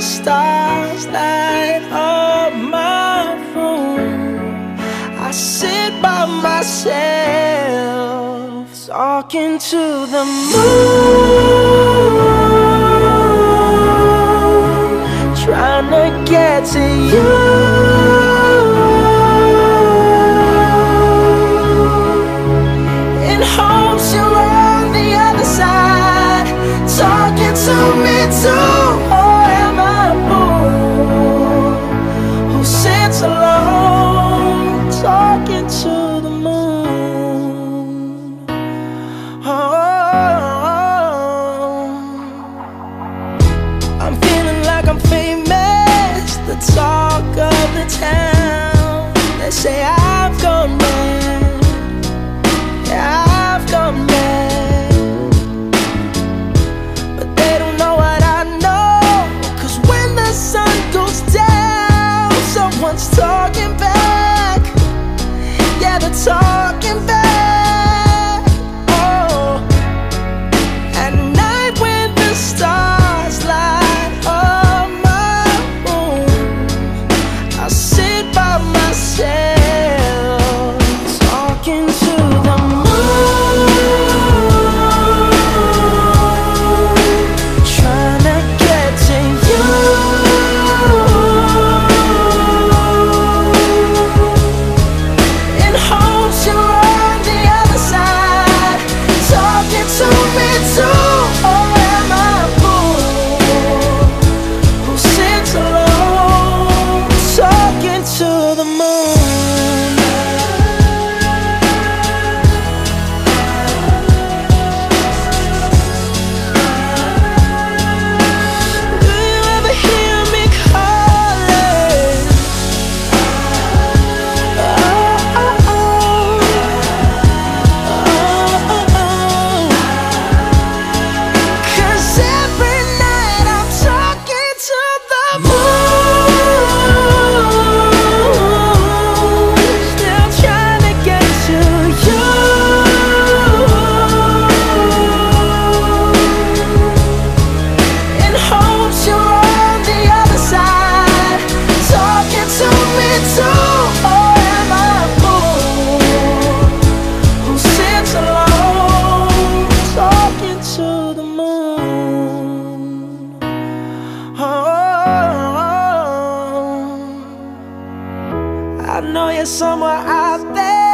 stars light up my room. I sit by myself talking to the moon. I know you're somewhere out there.